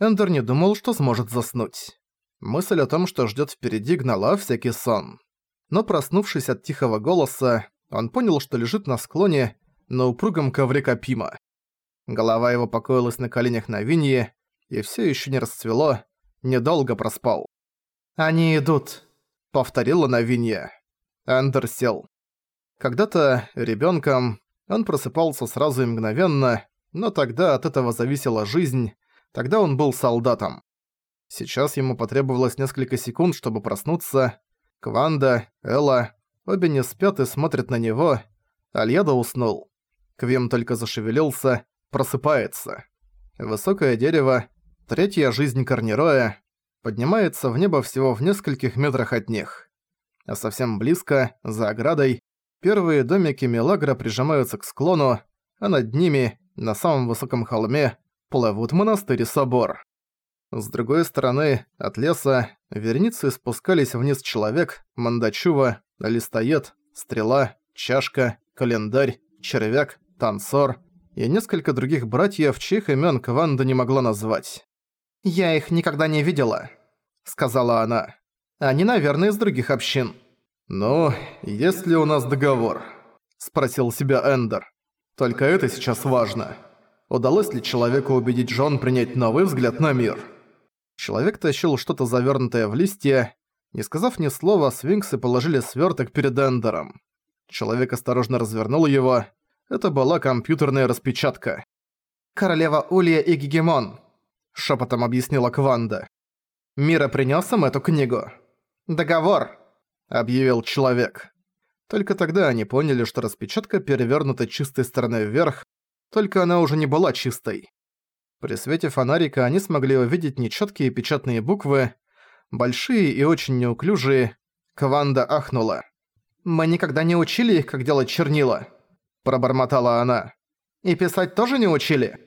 Эндер не думал, что сможет заснуть. Мысль о том, что ждёт впереди, гнала всякий сон. Но проснувшись от тихого голоса, он понял, что лежит на склоне на упругом ковре Капима. Голова его покоилась на коленях на Винье, и всё ещё не расцвело, недолго проспал. «Они идут», — повторила Навинья. Эндер сел. Когда-то, ребёнком, он просыпался сразу и мгновенно, но тогда от этого зависела жизнь, тогда он был солдатом. Сейчас ему потребовалось несколько секунд, чтобы проснуться. Кванда, Элла, обе не спят и смотрят на него. Альяда уснул. Квим только зашевелился, просыпается. Высокое дерево, третья жизнь Корнероя, поднимается в небо всего в нескольких метрах от них. А совсем близко, за оградой, первые домики Мелагра прижимаются к склону, а над ними, на самом высоком холме, плывут монастырь и собор. С другой стороны, от леса, верницы спускались вниз человек, мандачува, листоед, стрела, чашка, календарь, червяк, танцор и несколько других братьев, чьих имен Кванда не могла назвать. «Я их никогда не видела», — сказала она. «Они, наверное, из других общин». «Ну, есть ли у нас договор?» — спросил себя Эндер. «Только это сейчас важно. Удалось ли человеку убедить Джон принять новый взгляд на мир?» Человек тащил что-то завернутое в листья. Не сказав ни слова, свинксы положили сверток перед Эндером. Человек осторожно развернул его. Это была компьютерная распечатка. «Королева Улья и Гегемон», шепотом объяснила Кванда. Мира принес им эту книгу. Договор, объявил человек. Только тогда они поняли, что распечатка перевернута чистой стороной вверх, только она уже не была чистой. При свете фонарика они смогли увидеть нечёткие печатные буквы, большие и очень неуклюжие. Кванда ахнула. «Мы никогда не учили их, как делать чернила», – пробормотала она. «И писать тоже не учили?»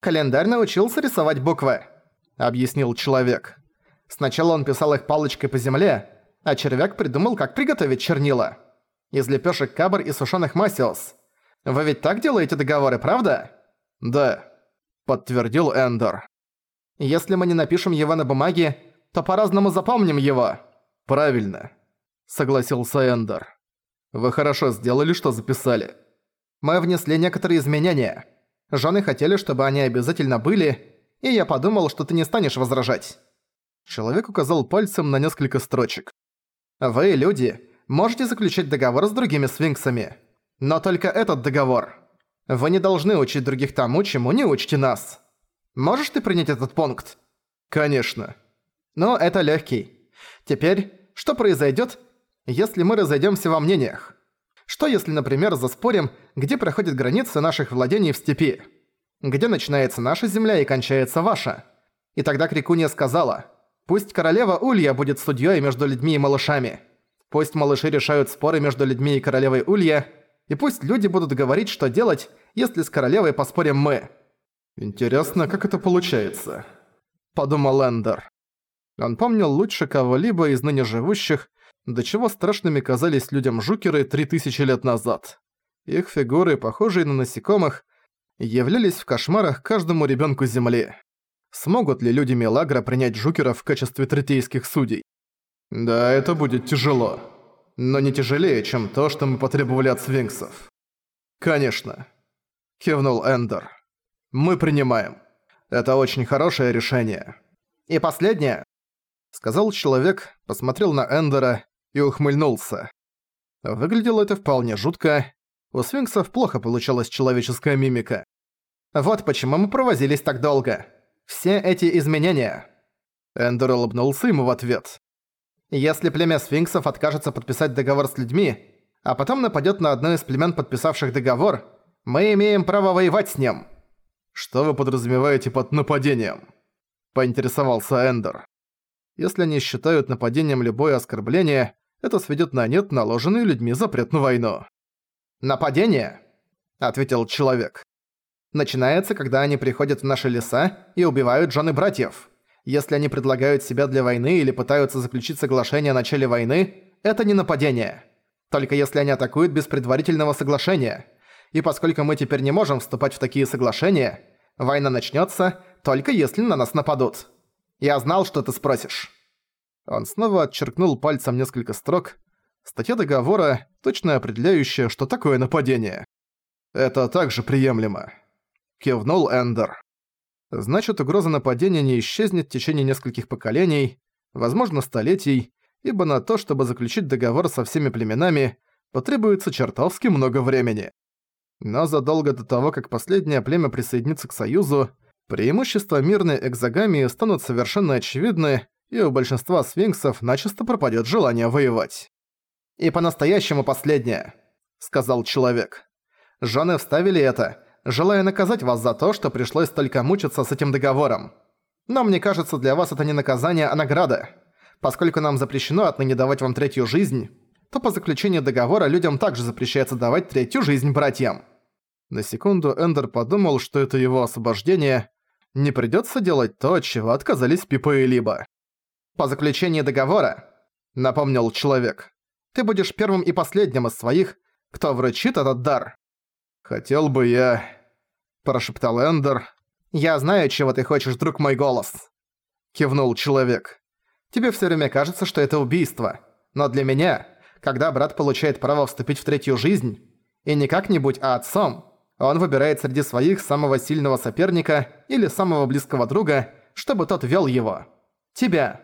«Календарь научился рисовать буквы», — объяснил человек. Сначала он писал их палочкой по земле, а червяк придумал, как приготовить чернила. Из лепешек кабр и сушеных масиос. Вы ведь так делаете договоры, правда? Да, подтвердил Эндер. Если мы не напишем его на бумаге, то по-разному запомним его. Правильно, согласился Эндер. Вы хорошо сделали, что записали. Мы внесли некоторые изменения. Жены хотели, чтобы они обязательно были, и я подумал, что ты не станешь возражать». Человек указал пальцем на несколько строчек. «Вы, люди, можете заключать договор с другими свинксами. Но только этот договор. Вы не должны учить других тому, чему не учите нас. Можешь ты принять этот пункт?» «Конечно». «Но это легкий. Теперь, что произойдет, если мы разойдемся во мнениях? Что если, например, заспорим, где проходит граница наших владений в степи? Где начинается наша земля и кончается ваша? И тогда Крикуния сказала, «Пусть королева Улья будет судьей между людьми и малышами. Пусть малыши решают споры между людьми и королевой Улья, и пусть люди будут говорить, что делать, если с королевой поспорим мы». «Интересно, как это получается?» – подумал Эндер. Он помнил лучше кого-либо из ныне живущих, до чего страшными казались людям жукеры три тысячи лет назад. Их фигуры, похожие на насекомых, являлись в кошмарах каждому ребенку Земли. Смогут ли люди Мелагра принять жукеров в качестве третейских судей? Да, это будет тяжело. Но не тяжелее, чем то, что мы потребовали от свинксов. Конечно. Кивнул Эндер. Мы принимаем. Это очень хорошее решение. И последнее. Сказал человек, посмотрел на Эндера и ухмыльнулся. Выглядело это вполне жутко. У свинксов плохо получалась человеческая мимика. Вот почему мы провозились так долго. Все эти изменения. Эндер улыбнулся ему в ответ. Если племя сфинксов откажется подписать договор с людьми, а потом нападет на одно из племен, подписавших договор, мы имеем право воевать с ним. Что вы подразумеваете под нападением? Поинтересовался Эндер. Если они считают нападением любое оскорбление, это сведет на нет наложенный людьми запрет на войну. «Нападение?» – ответил человек. «Начинается, когда они приходят в наши леса и убивают жены братьев. Если они предлагают себя для войны или пытаются заключить соглашение о начале войны, это не нападение. Только если они атакуют без предварительного соглашения. И поскольку мы теперь не можем вступать в такие соглашения, война начнется, только если на нас нападут. Я знал, что ты спросишь». Он снова отчеркнул пальцем несколько строк. Статья договора, точно определяющая, что такое нападение. «Это также приемлемо», — кивнул Эндер. «Значит, угроза нападения не исчезнет в течение нескольких поколений, возможно, столетий, ибо на то, чтобы заключить договор со всеми племенами, потребуется чертовски много времени. Но задолго до того, как последнее племя присоединится к Союзу, преимущества мирной экзогамии станут совершенно очевидны, и у большинства свинксов начисто пропадет желание воевать. «И по-настоящему последнее», — сказал человек. «Жены вставили это, желая наказать вас за то, что пришлось столько мучиться с этим договором. Но мне кажется, для вас это не наказание, а награда. Поскольку нам запрещено отныне давать вам третью жизнь, то по заключению договора людям также запрещается давать третью жизнь братьям». На секунду Эндер подумал, что это его освобождение. Не придётся делать то, чего отказались Пипа и Либо. «По заключении договора», — напомнил человек, «ты будешь первым и последним из своих, кто вручит этот дар». «Хотел бы я...» – прошептал Эндер. «Я знаю, чего ты хочешь, друг мой голос», – кивнул человек. Тебе все время кажется, что это убийство. Но для меня, когда брат получает право вступить в третью жизнь, и не как-нибудь, а отцом, он выбирает среди своих самого сильного соперника или самого близкого друга, чтобы тот вел его. Тебя.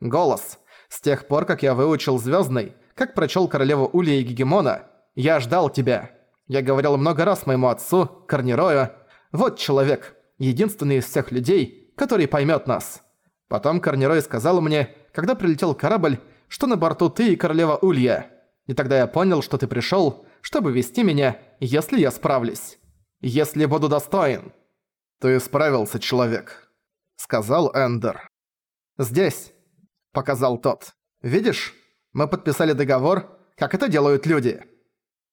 Голос. С тех пор, как я выучил Звездный, как прочел Королеву Улья и Гегемона, я ждал тебя. Я говорил много раз моему отцу, Корнирою, вот человек, единственный из всех людей, который поймет нас. Потом Корнирой сказал мне, когда прилетел корабль, что на борту ты и королева Улья. И тогда я понял, что ты пришёл, чтобы вести меня, если я справлюсь. Если буду достоин. Ты справился, человек, сказал Эндер. Здесь, показал тот. Видишь? Мы подписали договор, как это делают люди.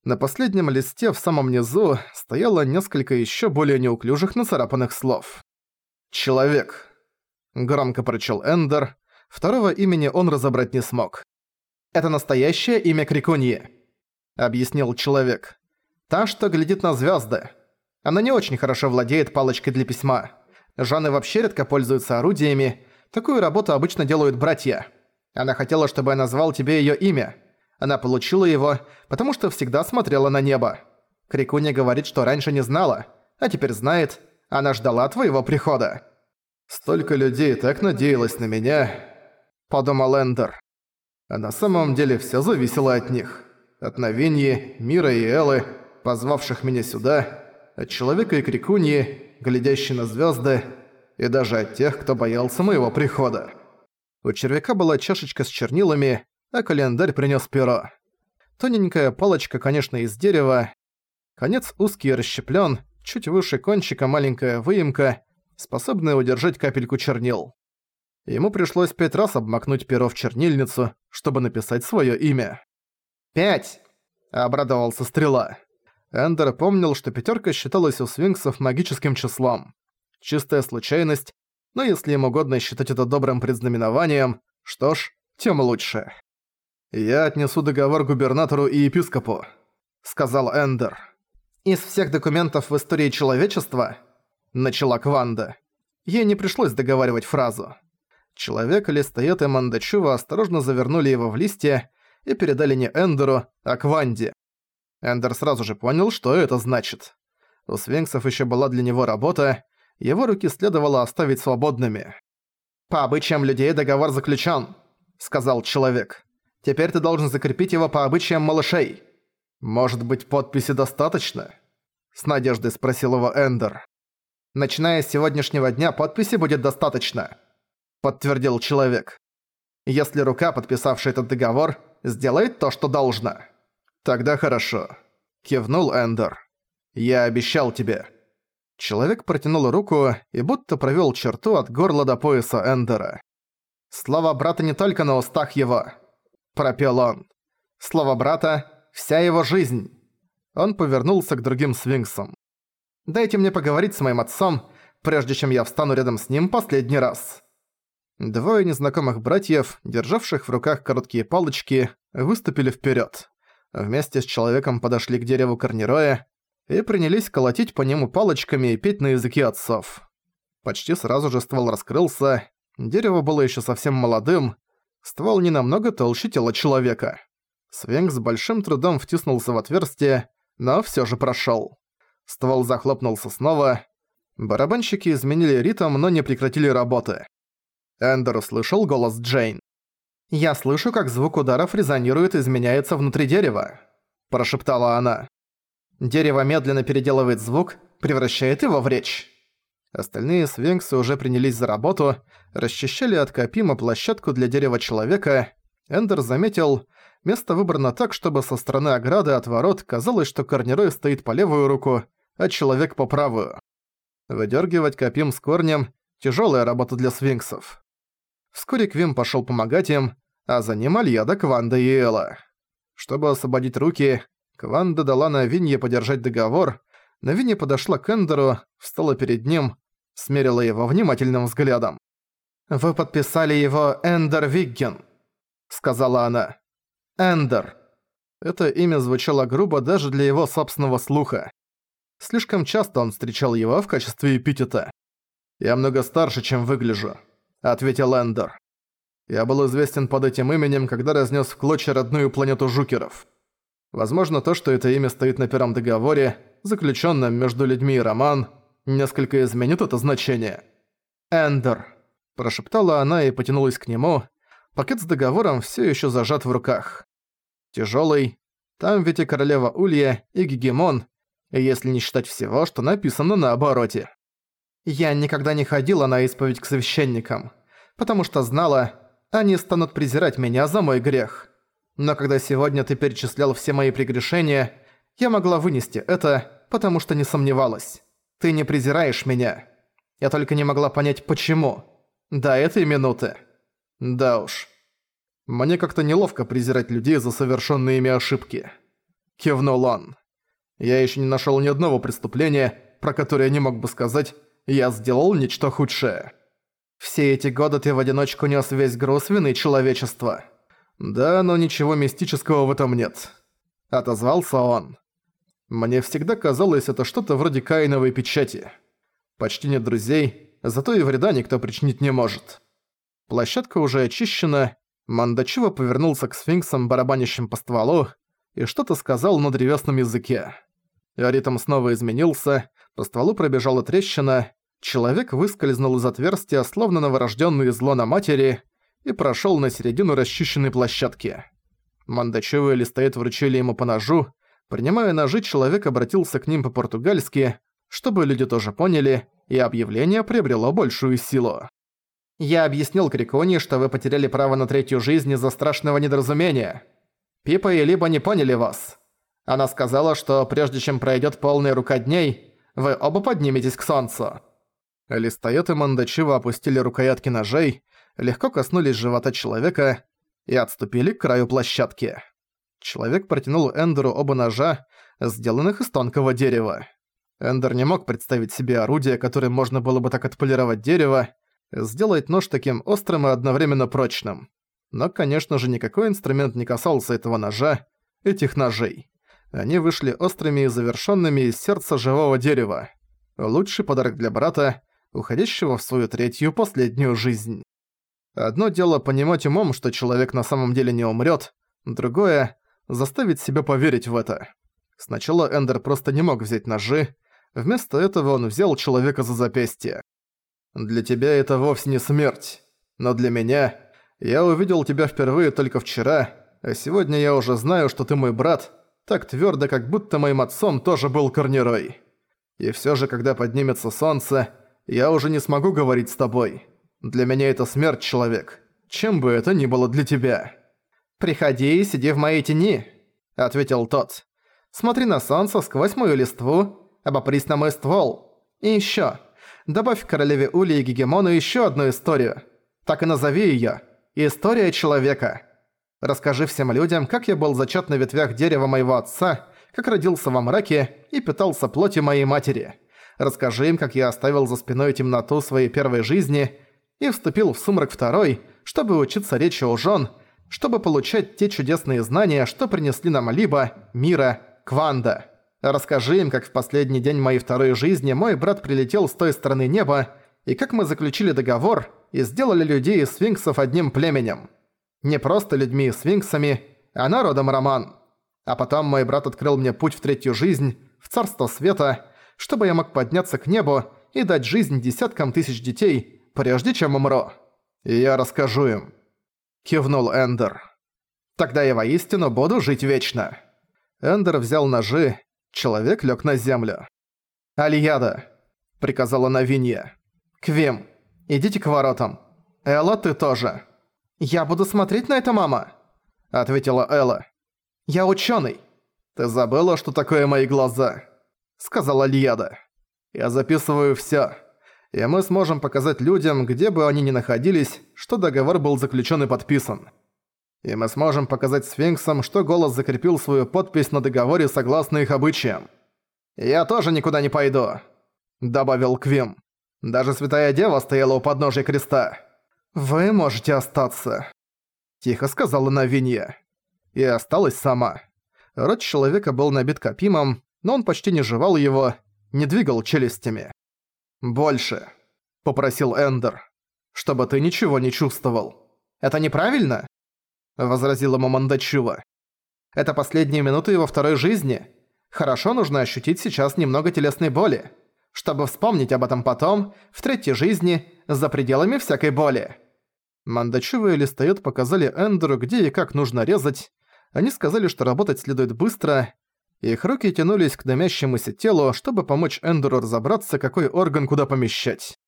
На последнем листе в самом низу стояло несколько ещё более неуклюжих нацарапанных слов. Человек. Громко прочел Эндер. Второго имени он разобрать не смог. «Это настоящее имя Крикуньи», — объяснил человек. «Та, что глядит на звезды. Она не очень хорошо владеет палочкой для письма. Жанны вообще редко пользуются орудиями. Такую работу обычно делают братья. Она хотела, чтобы я назвал тебе её имя. Она получила его, потому что всегда смотрела на небо. Крикунья говорит, что раньше не знала, а теперь знает. Она ждала твоего прихода». «Столько людей так надеялось на меня», — подумал Эндер. А на самом деле всё зависело от них. От Новиньи, Мира и Элы, позвавших меня сюда, от Человека и Крикуньи, глядящей на звёзды, и даже от тех, кто боялся моего прихода. У червяка была чашечка с чернилами, а календарь принёс перо. Тоненькая палочка, конечно, из дерева. Конец узкий и расщеплён, чуть выше кончика маленькая выемка, способная удержать капельку чернил. Ему пришлось пять раз обмакнуть перо в чернильницу, чтобы написать своё имя. «Пять!» – обрадовался Стрела. Эндер помнил, что пятерка считалась у свинксов магическим числом. Чистая случайность, но если им угодно считать это добрым предзнаменованием, что ж, тем лучше. «Я отнесу договор губернатору и епископу», — сказал Эндер. «Из всех документов в истории человечества начала Кванда. Ей не пришлось договаривать фразу. Человек, Листоед и Мандачува осторожно завернули его в листья и передали не Эндеру, а Кванде. Эндер сразу же понял, что это значит. У свинксов еще была для него работа, его руки следовало оставить свободными. «По обычаям людей договор заключен», — сказал человек. «Теперь ты должен закрепить его по обычаям малышей». «Может быть, подписи достаточно?» — с надеждой спросил его Эндер. Начиная с сегодняшнего дня подписи будет достаточно», — подтвердил человек. «Если рука, подписавшая этот договор, сделает то, что должно». «Тогда хорошо», — кивнул Эндер. «Я обещал тебе». Человек протянул руку и будто провёл черту от горла до пояса Эндера. «Слово брата не только на устах его», — пропел он. «Слово брата — вся его жизнь». Он повернулся к другим свинксам. Дайте мне поговорить с моим отцом, прежде чем я встану рядом с ним последний раз». Двое незнакомых братьев, державших в руках короткие палочки, выступили вперед. Вместе с человеком подошли к дереву корнероя и принялись колотить по нему палочками и петь на языке отцов. Почти сразу же ствол раскрылся, дерево было еще совсем молодым, ствол не намного толще тела человека. Свинг с большим трудом втиснулся в отверстие, но все же прошел. Ствол захлопнулся снова. Барабанщики изменили ритм, но не прекратили работы. Эндер услышал голос Джейн. «Я слышу, как звук ударов резонирует и изменяется внутри дерева», – прошептала она. «Дерево медленно переделывает звук, превращает его в речь». Остальные свинксы уже принялись за работу, расчищали от Капима площадку для дерева человека. Эндер заметил, место выбрано так, чтобы со стороны ограды от ворот казалось, что корнирой стоит по левую руку, а человек по правую. Выдергивать Капим с корнем – тяжелая работа для свинксов. Вскоре Квим пошел помогать им, а за ним Альяда, Кванда и Элла. Чтобы освободить руки, Кванда дала Навинье подержать договор, Навинья подошла к Эндеру, встала перед ним, смерила его внимательным взглядом. «Вы подписали его Эндер Вигген», — сказала она. «Эндер». Это имя звучало грубо даже для его собственного слуха. Слишком часто он встречал его в качестве эпитета. «Я много старше, чем выгляжу», — ответил Эндер. «Я был известен под этим именем, когда разнес в клочья родную планету жукеров. Возможно, то, что это имя стоит на первом договоре, заключенном между людьми роман, несколько изменит это значение». «Эндер», – прошептала она и потянулась к нему. Пакет с договором все еще зажат в руках. Тяжелый. Там ведь и королева Улья, и Гегемон, если не считать всего, что написано на обороте. Я никогда не ходила на исповедь к священникам, потому что знала, они станут презирать меня за мой грех. Но когда сегодня ты перечислял все мои прегрешения, я могла вынести это, потому что не сомневалась. Ты не презираешь меня. Я только не могла понять, почему. До этой минуты. Да уж. Мне как-то неловко презирать людей за совершенные ими ошибки. Кивнул он. Я еще не нашел ни одного преступления, про которое я не мог бы сказать, я сделал нечто худшее. Все эти годы ты в одиночку нес весь груз вины человечества. Да, но ничего мистического в этом нет. Отозвался он. Мне всегда казалось это что-то вроде каиновой печати. Почти нет друзей, зато и вреда никто причинить не может. Площадка уже очищена, Мандачива повернулся к сфинксам, барабанящим по стволу, и что-то сказал на древесном языке. Ритм снова изменился, по стволу пробежала трещина, Человек выскользнул из отверстия, словно новорожденный зло на матери, и прошел на середину расчищенной площадки. Мандачевы и Листоед вручили ему по ножу. Принимая ножи, человек обратился к ним по-португальски, чтобы люди тоже поняли, и объявление приобрело большую силу. «Я объяснил Крикони, что вы потеряли право на третью жизнь из-за страшного недоразумения. Пипа и Либо не поняли вас. Она сказала, что прежде чем пройдет полная рука дней, вы оба подниметесь к солнцу». Листоед и Мандачива опустили рукоятки ножей, легко коснулись живота человека и отступили к краю площадки. Человек протянул Эндеру оба ножа, сделанных из тонкого дерева. Эндер не мог представить себе орудие, которым можно было бы так отполировать дерево, сделать нож таким острым и одновременно прочным. Но, конечно же, никакой инструмент не касался этого ножа, этих ножей. Они вышли острыми и завершенными из сердца живого дерева. Лучший подарок для брата, уходящего в свою третью последнюю жизнь. Одно дело понимать умом, что человек на самом деле не умрет, другое – заставить себя поверить в это. Сначала Эндер просто не мог взять ножи, вместо этого он взял человека за запястье. «Для тебя это вовсе не смерть, но для меня я увидел тебя впервые только вчера, а сегодня я уже знаю, что ты мой брат, так твердо, как будто моим отцом тоже был корнирой. И все же, когда поднимется солнце, я уже не смогу говорить с тобой. Для меня это смерть, человек. Чем бы это ни было для тебя. «Приходи и сиди в моей тени», — ответил тот. «Смотри на солнце сквозь мою листву, обопрись на мой ствол. И ещё, добавь королеве Ули и Гегемону ещё одну историю. Так и назови её. История человека. Расскажи всем людям, как я был зачат на ветвях дерева моего отца, как родился во мраке и питался плотью моей матери. Расскажи им, как я оставил за спиной темноту своей первой жизни и вступил в сумрак второй, чтобы учиться речи у жен, чтобы получать те чудесные знания, что принесли нам Либо, Мира, Кванда. Расскажи им, как в последний день моей второй жизни мой брат прилетел с той стороны неба и как мы заключили договор и сделали людей и сфинксов одним племенем. Не просто людьми и сфинксами, а народом Роман. А потом мой брат открыл мне путь в третью жизнь, в царство света, чтобы я мог подняться к небу и дать жизнь десяткам тысяч детей, прежде чем умру. И я расскажу им. Кивнул Эндер. Тогда я воистину буду жить вечно. Эндер взял ножи, человек лег на землю. «Алияда», — приказала Навинья. «Квим, идите к воротам. Элла, ты тоже». «Я буду смотреть на это, мама», — ответила Элла. «Я ученый. «Ты забыла, что такое мои глаза?» — сказала Лияда. «Я записываю всё, и мы сможем показать людям, где бы они ни находились, что договор был заключен и подписан. И мы сможем показать сфинксам, что голос закрепил свою подпись на договоре согласно их обычаям. «Я тоже никуда не пойду», — добавил Квим. «Даже Святая Дева стояла у подножия креста». «Вы можете остаться», — тихо сказала Навинья. И осталась сама. Рот человека был набит копимом, но он почти не жевал его, не двигал челюстями. «Больше», — попросил Эндер, — «чтобы ты ничего не чувствовал». «Это неправильно?» — возразила ему Мандачува. «Это последние минуты его второй жизни. Хорошо нужно ощутить сейчас немного телесной боли, чтобы вспомнить об этом потом, в третьей жизни, за пределами всякой боли». Мандачува и Листает показали Эндеру, где и как нужно резать, они сказали, что работать следует быстро. Их руки тянулись к дымящемуся телу, чтобы помочь Эндеру разобраться, какой орган куда помещать.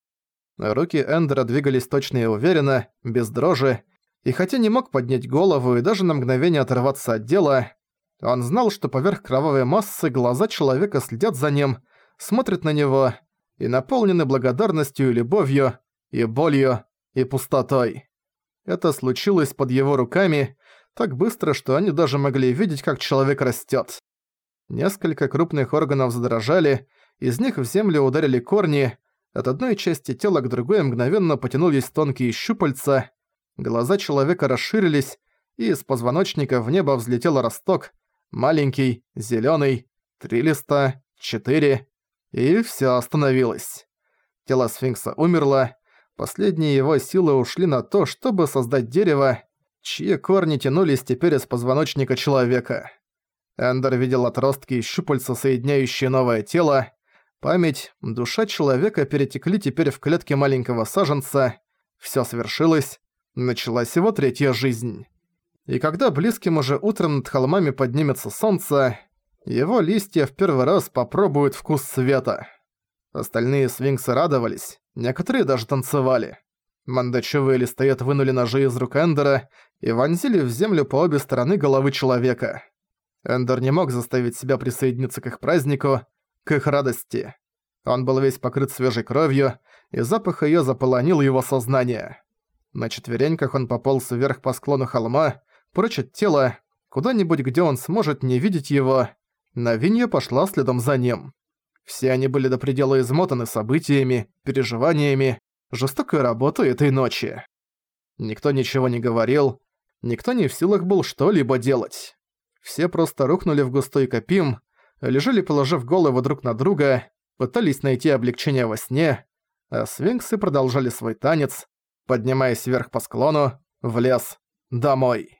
Руки Эндера двигались точно и уверенно, без дрожи, и хотя не мог поднять голову и даже на мгновение оторваться от дела, он знал, что поверх кровавой массы глаза человека следят за ним, смотрят на него и наполнены благодарностью и любовью, и болью, и пустотой. Это случилось под его руками, так быстро, что они даже могли видеть, как человек растет. Несколько крупных органов задрожали, из них в землю ударили корни, от одной части тела к другой мгновенно потянулись тонкие щупальца, глаза человека расширились, и из позвоночника в небо взлетел росток, маленький, зеленый, три листа, четыре, и все остановилось. Тело сфинкса умерло, последние его силы ушли на то, чтобы создать дерево, чьи корни тянулись теперь из позвоночника человека. Эндер видел отростки и щупальца, соединяющие новое тело. Память, душа человека перетекли теперь в клетки маленького саженца. Всё свершилось. Началась его третья жизнь. И когда близким уже утром над холмами поднимется солнце, его листья в первый раз попробуют вкус света. Остальные свинксы радовались, некоторые даже танцевали. Мандачёвые листоед вынули ножи из рук Эндера и вонзили в землю по обе стороны головы человека. Эндер не мог заставить себя присоединиться к их празднику, к их радости. Он был весь покрыт свежей кровью, и запах её заполонил его сознание. На четвереньках он пополз вверх по склону холма, прочь от тела, куда-нибудь, где он сможет не видеть его. Навинья пошла следом за ним. Все они были до предела измотаны событиями, переживаниями, жестокой работой этой ночи. Никто ничего не говорил, никто не в силах был что-либо делать. Все просто рухнули в густой копим, лежали положив головы друг на друга, пытались найти облегчение во сне, а свинксы продолжали свой танец, поднимаясь вверх по склону, в лес, домой.